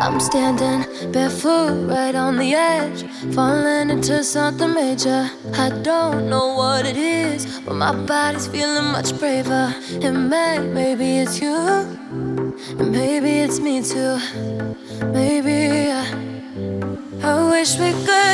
I'm standing barefoot right on the edge, falling into something major. I don't know what it is, but my body's feeling much braver. And may, maybe it's you, and maybe it's me too. Maybe I, I wish we could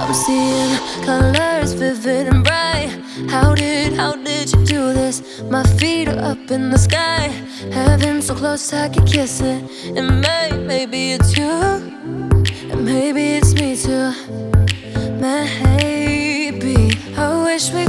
I'm seeing colors vivid and bright. How did, how did you do this? My feet are up in the sky. Heaven so close I could kiss it. And may, maybe it's you. And maybe it's me too. Maybe I wish we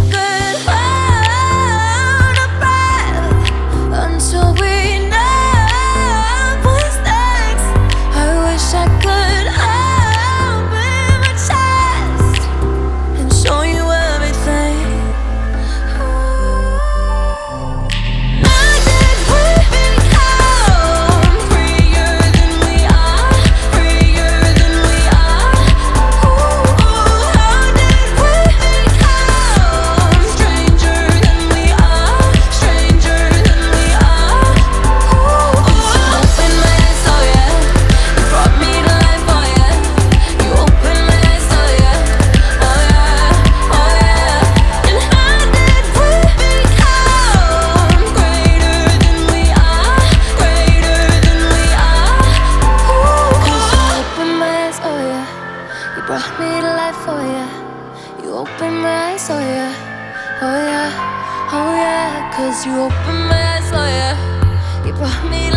eyes, oh yeah. Oh yeah, oh yeah. Cause you opened my eyes, oh yeah. You brought me